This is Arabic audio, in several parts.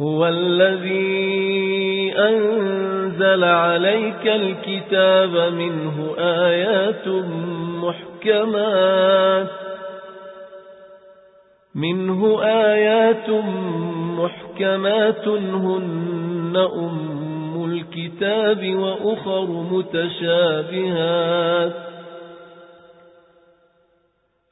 هو الذي أنزل عليك الكتاب منه آيات محكمات منه آيات محكمات هن أم الكتاب وأخر متشابهات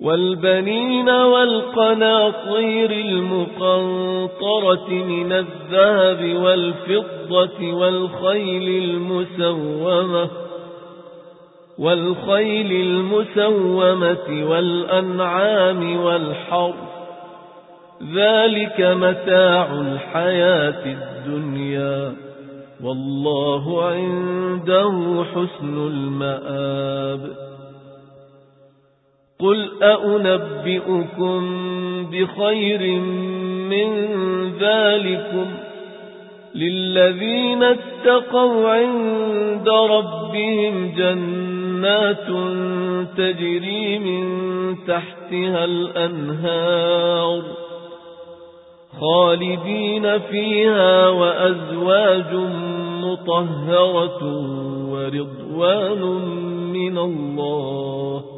والبنين والقناطير المقنطرة من الذهب والفضة والخيل المسومة والخيل المسومة والأنعام والحر ذلك متاع الحياة الدنيا والله عنده حسن المآب قل أأنبئكم بخير من ذلكم للذين اتقوا عند ربهم جنات تجري من تحتها الأنهار خالدين فيها وأزواج مطهرة ورضوان من الله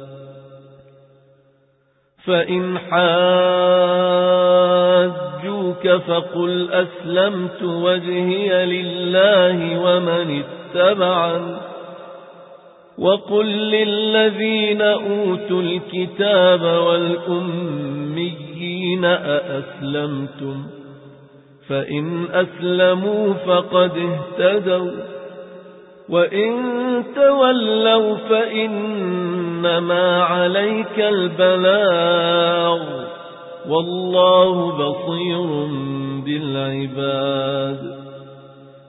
فإن حاج يضلوك فقل أسلمت وجهي لله ومن اتبعا وقل للذين أوتوا الكتاب والأميين أأسلمتم فإن أسلموا فقد اهتدوا وإن تولوا فإنما عليك البلاغ والله بصير بالعباد.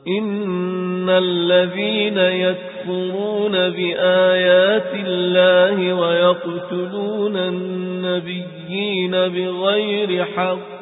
إن الذين يكفرون بآيات الله ويقتلون النبيين بغير حق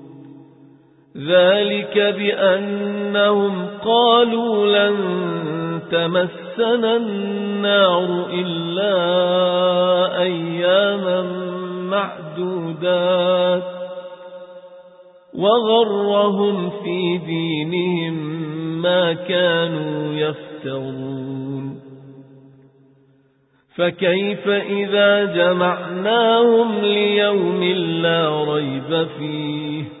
ذلك بأنهم قالوا لن تمسنا النار إلا أياما معدودات وغرهم في دينهم ما كانوا يفترون فكيف إذا جمعناهم ليوم لا ريب فيه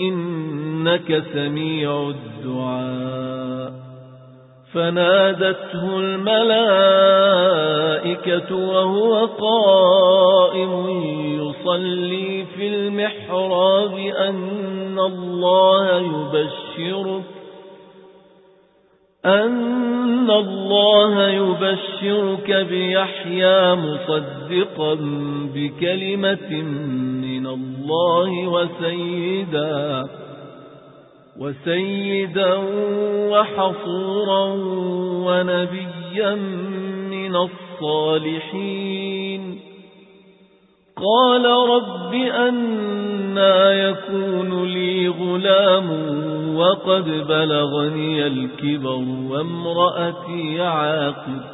إنك سميع الدعاء. فنادته الملائكة وهو قائم يصلي في المحراب أن الله يبشرك أن الله يبشرك بيحيى مصدقا بكلمة الله وسيدا وسيدا وحصورا ونبيا من الصالحين. قال رب أنا يكون لي غلام وقد بلغني الكبر وامرأتي عاقب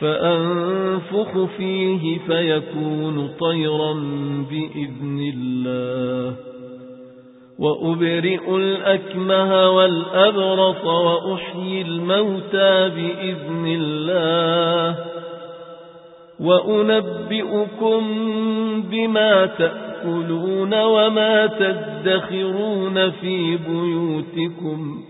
فأنفخ فيه فيكون طيرا بإذن الله. وأبرئ الأكمه والأبرص وأحيي الموتى بإذن الله. وأنبئكم بما تأكلون وما تدخرون في بيوتكم.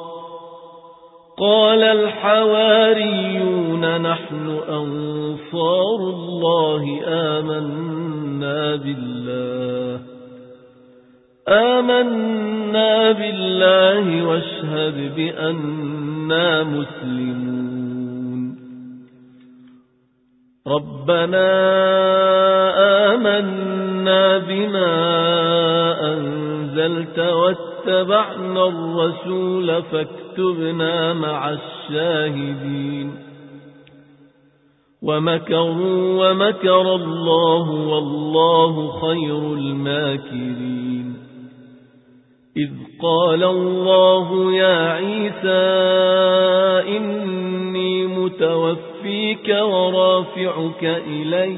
قال الحواريون نحن أنصار الله آمنا بالله. آمنا بالله واشهد بأننا مسلمون. ربنا آمنا بما أنزلت واتبعنا الرسول فاكتبنا مع الشاهدين. ومكروا ومكر الله والله خير الماكرين. إذ قال الله يا عيسى إني متوفيك ورافعك إلي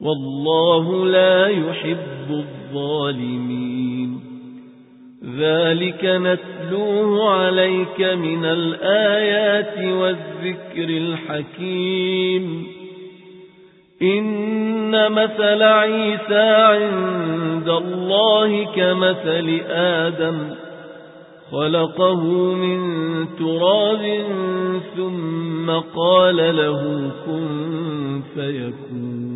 والله لا يحب الظالمين. ذلك نتلوه عليك من الآيات والذكر الحكيم. إن مثل عيسى عند الله كمثل آدم خلقه من تراب ثم قال له كن فيكون.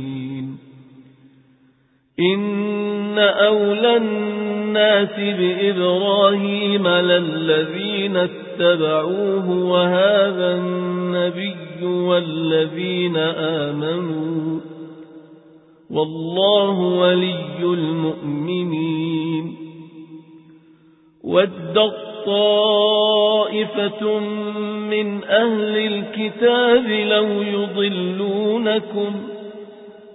إن أولى الناس بإبراهيم للذين اتبعوه وهذا النبي والذين آمنوا والله ولي المؤمنين ود طائفة من أهل الكتاب لو يضلونكم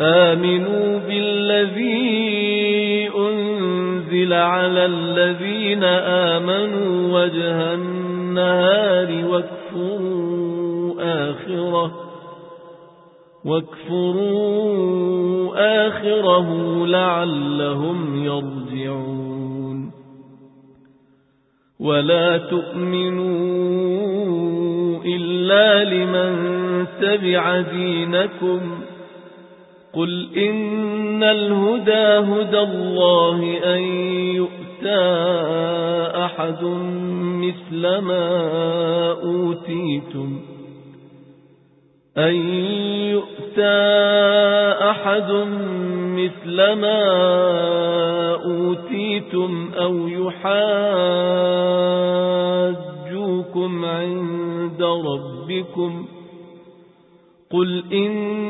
آمنوا بالذي أنزل على الذين آمنوا وجه النهار واكفروا آخره واكفروا آخره لعلهم يرجعون. ولا تؤمنوا إلا لمن تبع دينكم قل إن الهدى هدى الله أن يؤتى أحد مثل ما أوتيتم أن يؤتى أحد مثل ما أوتيتم أو يحاجوكم عند ربكم قل إن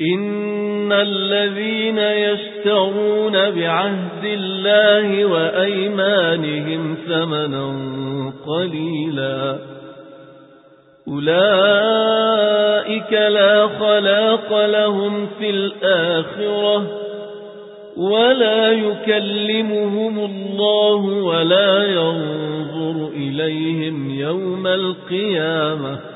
إن الذين يشترون بعهد الله وأيمانهم ثمنا قليلا أولئك لا خلاق لهم في الآخرة ولا يكلمهم الله ولا ينظر إليهم يوم القيامة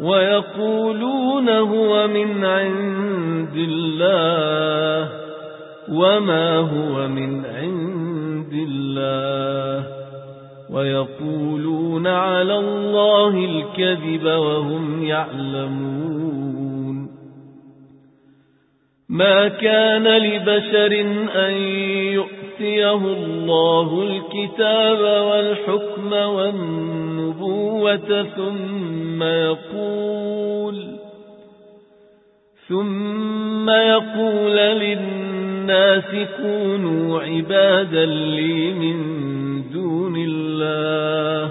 ويقولون هو من عند الله وما هو من عند الله ويقولون على الله الكذب وهم يعلمون ما كان لبشر أن يؤتيه الله الكتاب والحكم والنبوة ثم يقول ثم يقول للناس كونوا عبادا لي من دون الله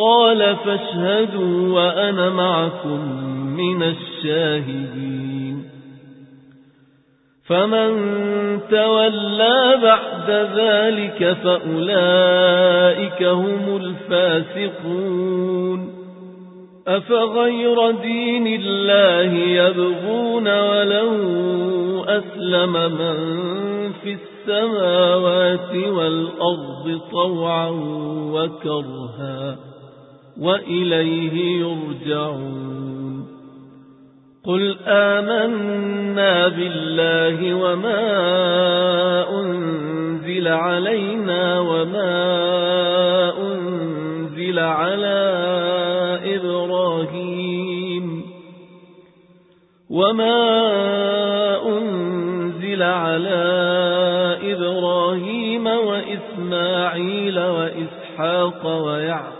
قال فاشهدوا وأنا معكم من الشاهدين. فمن تولى بعد ذلك فأولئك هم الفاسقون. أفغير دين الله يبغون وله أسلم من في السماوات والأرض طوعا وكرها. وإليه يرجعون. قل آمنا بالله وما أنزل علينا وما أنزل على إبراهيم وما أنزل على إبراهيم وإسماعيل وإسحاق ويعقوب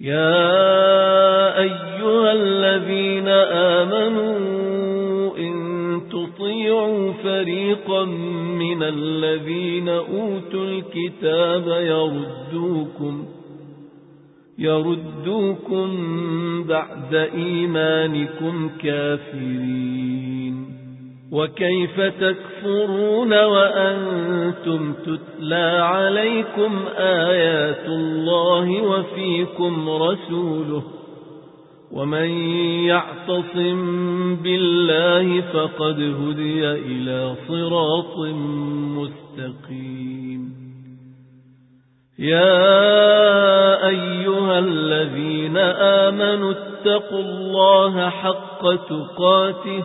يا أيها الذين آمنوا إن تطيعوا فريقا من الذين أوتوا الكتاب يردوكم يردوكم بعد إيمانكم كافرين. وكيف تكفرون وأنتم تتلى عليكم آيات الله وفيكم رسوله ومن يعتصم بالله فقد هدي إلى صراط مستقيم. يا أيها الذين آمنوا اتقوا الله حق تقاته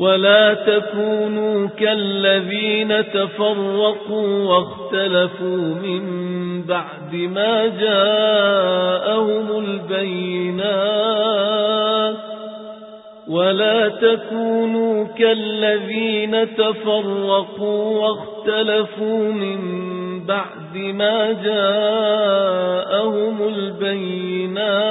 ولا تكونوا كالذين تفرقوا واختلفوا من بعد ما جاءهم البينات ولا تكونوا كالذين تفرقوا واختلفوا من بعد ما جاءهم البينات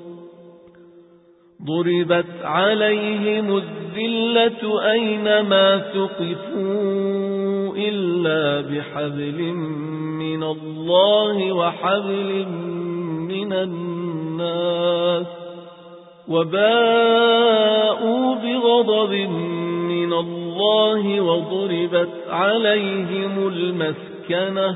ضربت عليهم الذلة أينما تقفوا إلا بحبل من الله وحبل من الناس وباءوا بغضب من الله وضربت عليهم المسكنة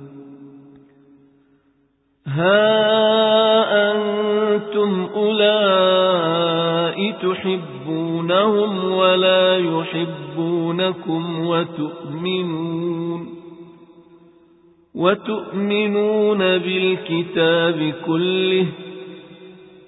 ها أنتم أولئك تحبونهم ولا يحبونكم وتؤمنون وتؤمنون بالكتاب كله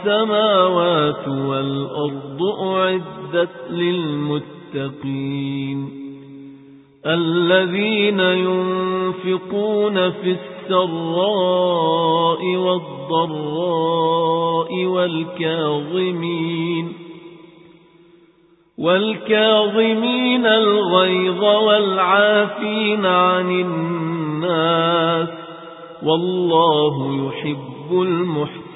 السماوات والأرض أعدت للمتقين الذين ينفقون في السراء والضراء والكاظمين والكاظمين الغيظ والعافين عن الناس والله يحب المحسنين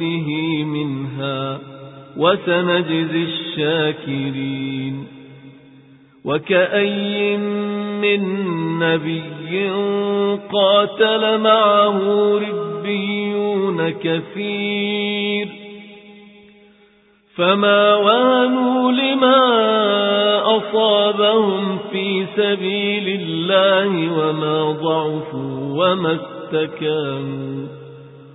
نؤته منها وسنجزي الشاكرين وكأي من نبي قاتل معه ربيون كثير فما وانوا لما أصابهم في سبيل الله وما ضعفوا وما استكانوا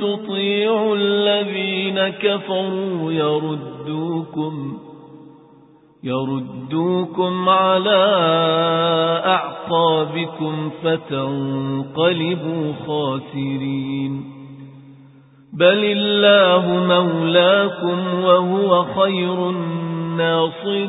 تطيعوا الذين كفروا يردوكم يردوكم على أعقابكم فتنقلبوا خاسرين. بل الله مولاكم وهو خير الناصرين.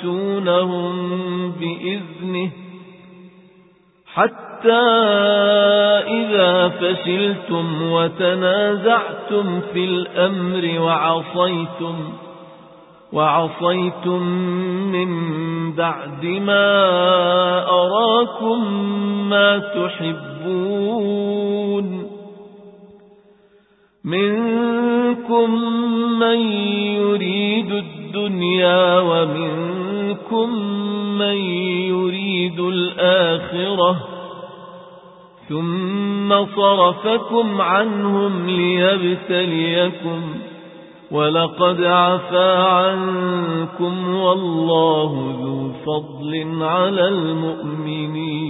تحسونهم بإذنه حتى إذا فشلتم وتنازعتم في الأمر وعصيتم وعصيتم من بعد ما أراكم ما تحبون منكم من يريد الدنيا ومنكم من يريد الآخرة ثم صرفكم عنهم ليبتليكم ولقد عفا عنكم والله ذو فضل على المؤمنين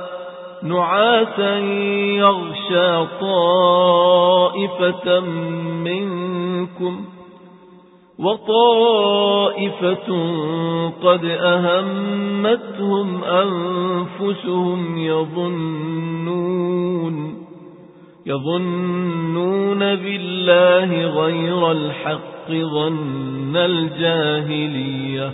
نعاسا يغشى طائفة منكم وطائفة قد أهمتهم أنفسهم يظنون يظنون بالله غير الحق ظن الجاهلية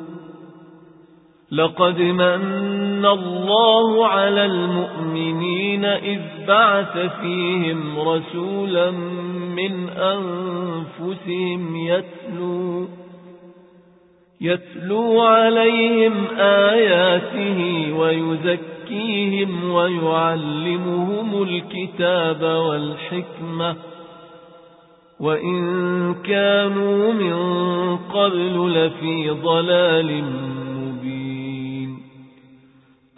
لقد من الله على المؤمنين إذ بعث فيهم رسولا من أنفسهم يتلو يتلو عليهم آياته ويزكيهم ويعلمهم الكتاب والحكمة وإن كانوا من قبل لفي ضلال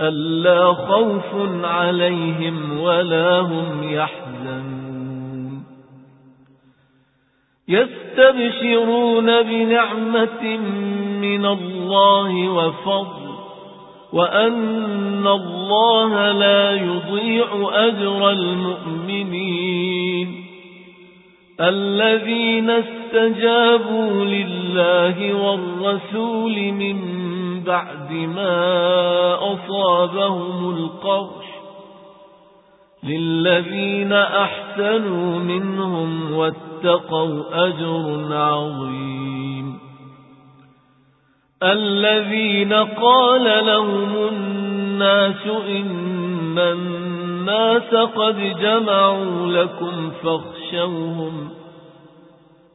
ألا خوف عليهم ولا هم يحزنون. يستبشرون بنعمة من الله وفضل وأن الله لا يضيع أجر المؤمنين. الذين استجابوا لله والرسول من بعد ما أصابهم القرش للذين أحسنوا منهم واتقوا أجر عظيم. الذين قال لهم الناس إن الناس قد جمعوا لكم فاخشوهم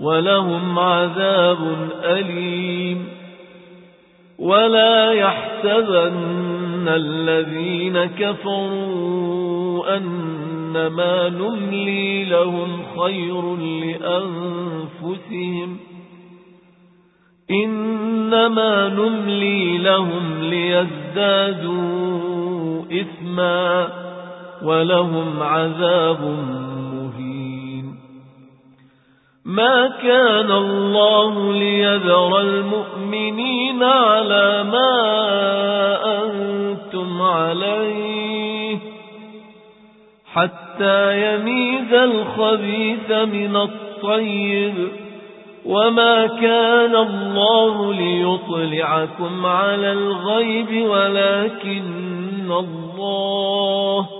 ولهم عذاب أليم. ولا يحسبن الذين كفروا أنما نملي لهم خير لأنفسهم. إنما نملي لهم ليزدادوا إثما ولهم عذاب ما كان الله ليذر المؤمنين على ما أنتم عليه حتى يميز الخبيث من الطيب وما كان الله ليطلعكم على الغيب ولكن الله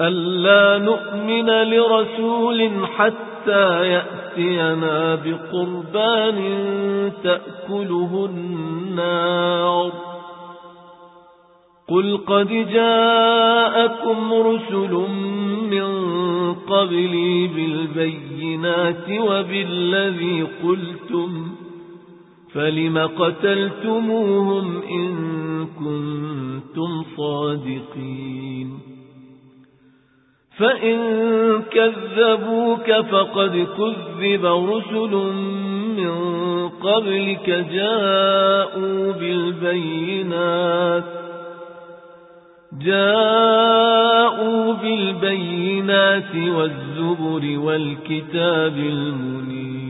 ألا نؤمن لرسول حتى يأتينا بقربان تأكله النار. قل قد جاءكم رسل من قبلي بالبينات وبالذي قلتم فلم قتلتموهم إن كنتم صادقين فإن كذبوك فقد كذب رسل من قبلك جاءوا بالبينات جاءوا بالبينات والزبر والكتاب المنير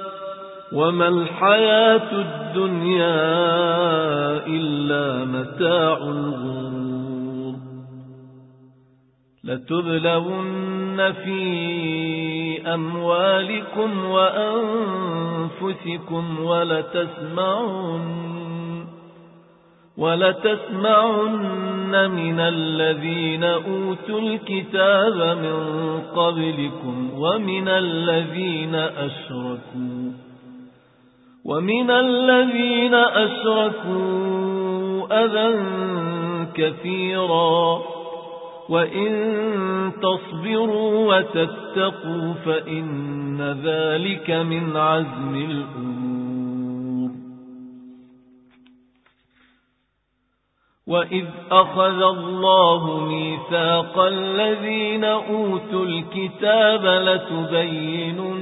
وما الحياة الدنيا إلا متاع الغرور لتبلون في أموالكم وأنفسكم ولتسمعن ولتسمعن من الذين أوتوا الكتاب من قبلكم ومن الذين أشركوا ومن الذين أشركوا أذى كثيرا وإن تصبروا وتتقوا فإن ذلك من عزم الأمور وإذ أخذ الله ميثاق الذين أوتوا الكتاب لتبيننه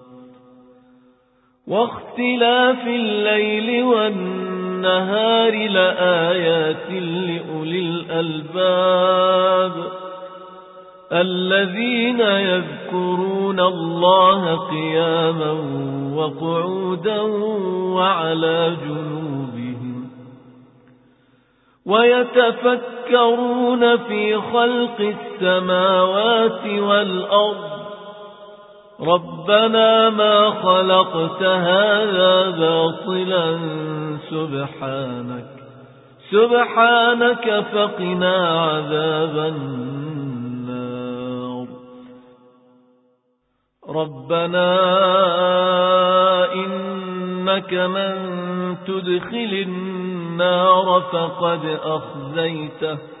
واختلاف الليل والنهار لآيات لأولي الألباب. الذين يذكرون الله قياما وقعودا وعلى جنوبهم ويتفكرون في خلق السماوات والأرض ربنا ما خلقت هذا باطلا سبحانك. سبحانك فقنا عذاب النار. ربنا إنك من تدخل النار فقد أخزيته.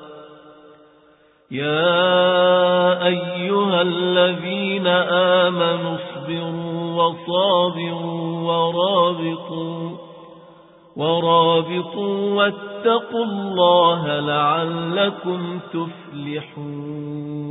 يا أيها الذين آمنوا اصبروا وصابروا ورابطوا ورابطوا واتقوا الله لعلكم تفلحون.